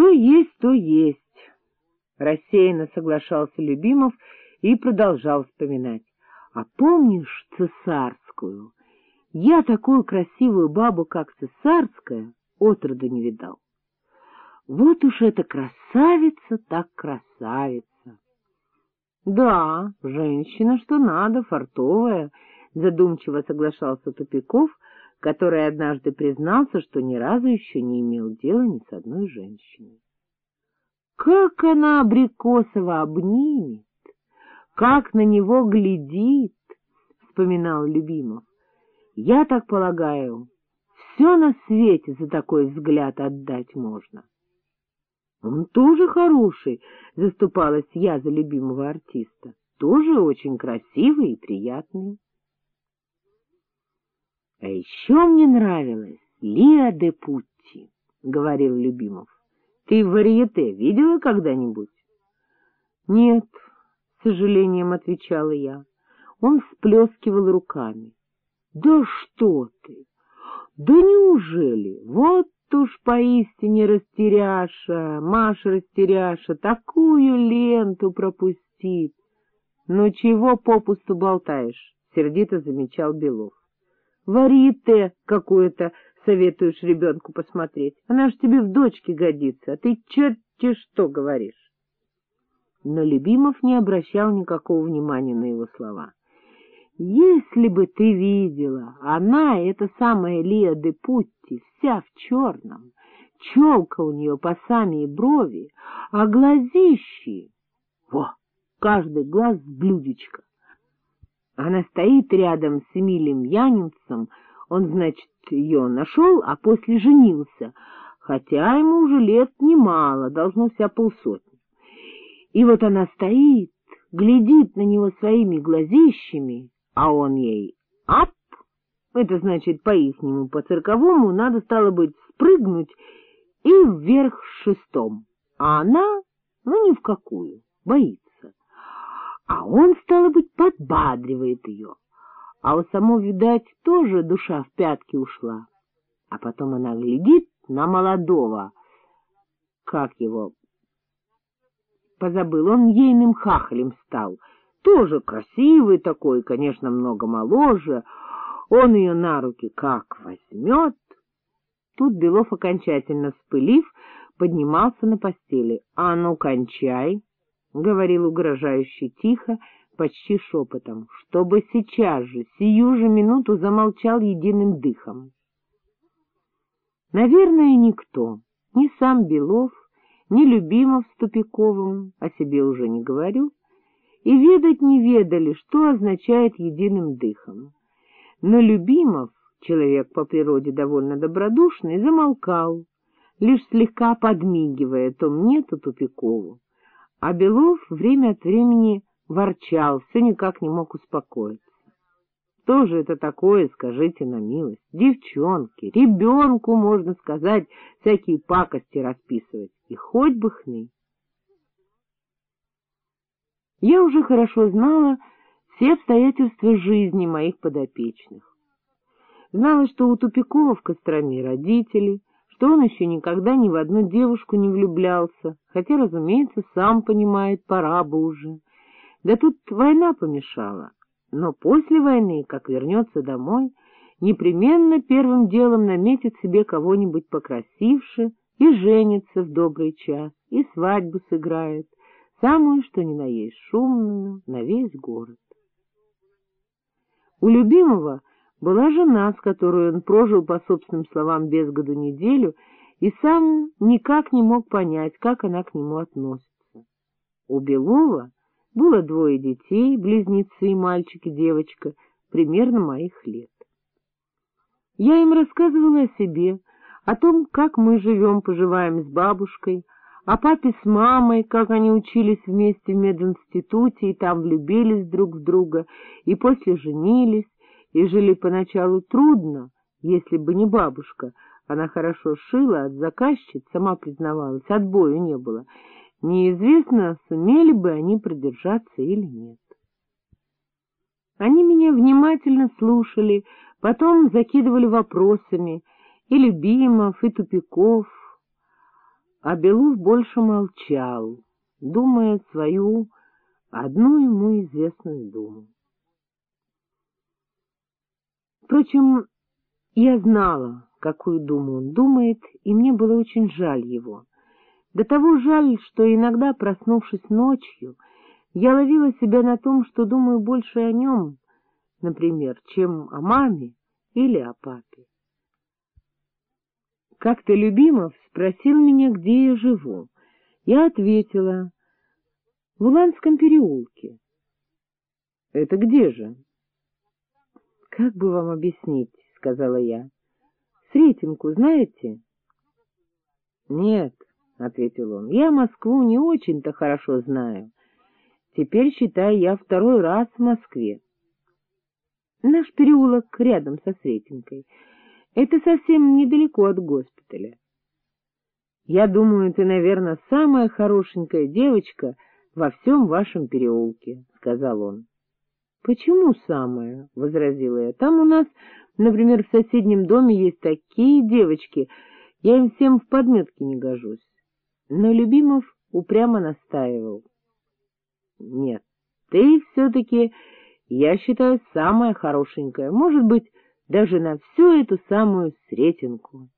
Что есть, то есть. Рассеянно соглашался Любимов и продолжал вспоминать. А помнишь цесарскую? Я такую красивую бабу, как цесарская, отроду не видал. Вот уж эта красавица так красавица. Да, женщина что надо, фартовая, задумчиво соглашался Тупиков, который однажды признался, что ни разу еще не имел дела ни с одной женщиной. Как она Абрикосова обнимет, как на него глядит, — вспоминал Любимов. Я так полагаю, все на свете за такой взгляд отдать можно. — Он тоже хороший, — заступалась я за любимого артиста, — тоже очень красивый и приятный. — А еще мне нравилась Лиа де Путти, — говорил Любимов. — Ты в варьете видела когда-нибудь? — Нет, — с сожалением отвечала я. Он всплескивал руками. — Да что ты! Да неужели? Вот уж поистине растеряша, Маша растеряша, такую ленту пропустит. — Ну чего попусту болтаешь? — сердито замечал Белов. — Варите какое-то советуешь ребенку посмотреть. Она ж тебе в дочке годится, а ты черти что говоришь. Но Любимов не обращал никакого внимания на его слова. Если бы ты видела, она, эта самая Лия де Путти, вся в черном, челка у нее по самые брови, а глазищи... Во, каждый глаз с блюдечко. Она стоит рядом с Эмилием Янинцем, он, значит, ее нашел, а после женился, хотя ему уже лет немало, должно вся полсотни. И вот она стоит, глядит на него своими глазищами, а он ей «ап», это значит по-ихнему, по-цирковому, надо, стало быть, спрыгнуть и вверх шестом, а она, ну, ни в какую, боится. А он, стало быть, подбадривает ее, а у самой, видать, тоже душа в пятки ушла. А потом она глядит на молодого, как его, позабыл, он ейным хахалем стал — тоже красивый такой, конечно, много моложе. Он ее на руки как возьмет. Тут Белов, окончательно вспылив, поднимался на постели. — А ну, кончай, — говорил угрожающе тихо, почти шепотом, чтобы сейчас же, сию же минуту замолчал единым дыхом. Наверное, никто, ни сам Белов, ни Любимов с Тупиковым, о себе уже не говорю, и ведать не ведали, что означает единым дыхом. Но Любимов, человек по природе довольно добродушный, замолкал, лишь слегка подмигивая то мне, то Тупикову. А Белов время от времени ворчал, все никак не мог успокоиться. Что же это такое, скажите на милость? Девчонки, ребенку, можно сказать, всякие пакости расписывать, и хоть бы хны. Я уже хорошо знала все обстоятельства жизни моих подопечных. Знала, что у Тупикова в Костроме родители, что он еще никогда ни в одну девушку не влюблялся, хотя, разумеется, сам понимает, пора бы уже. Да тут война помешала. Но после войны, как вернется домой, непременно первым делом наметит себе кого-нибудь покрасивше и женится в добрый час, и свадьбу сыграет, самую, что ни на есть, шумную на весь город. У любимого была жена, с которой он прожил, по собственным словам, без году неделю, и сам никак не мог понять, как она к нему относится. У Белова было двое детей, близнецы, мальчик и девочка, примерно моих лет. Я им рассказывала о себе, о том, как мы живем-поживаем с бабушкой, о папе с мамой, как они учились вместе в мединституте и там влюбились друг в друга, и после женились, и жили поначалу трудно, если бы не бабушка. Она хорошо шила, от заказчиц, сама признавалась, отбою не было. Неизвестно, сумели бы они продержаться или нет. Они меня внимательно слушали, потом закидывали вопросами, и Любимов, и Тупиков, А Белув больше молчал, думая свою одну ему известную думу. Впрочем, я знала, какую думу он думает, и мне было очень жаль его. До того жаль, что иногда, проснувшись ночью, я ловила себя на том, что думаю больше о нем, например, чем о маме или о папе. Как-то Любимов спросил меня, где я живу. Я ответила, в Уланском переулке. — Это где же? — Как бы вам объяснить, — сказала я. — Сретенку знаете? — Нет, — ответил он, — я Москву не очень-то хорошо знаю. Теперь, считай, я второй раз в Москве. Наш переулок рядом со Сретенкой. Это совсем недалеко от госпиталя. Я думаю, ты, наверное, самая хорошенькая девочка во всем вашем переулке, — сказал он. — Почему самая? — возразила я. — Там у нас, например, в соседнем доме есть такие девочки, я им всем в подметке не гожусь. Но Любимов упрямо настаивал. — Нет, ты все-таки, я считаю, самая хорошенькая, может быть, даже на всю эту самую Сретенку.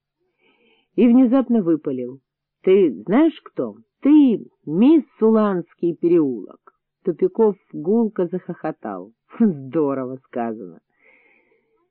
И внезапно выпалил. — Ты знаешь кто? Ты мисс Уланский переулок. Тупиков гулко захохотал. Здорово сказано.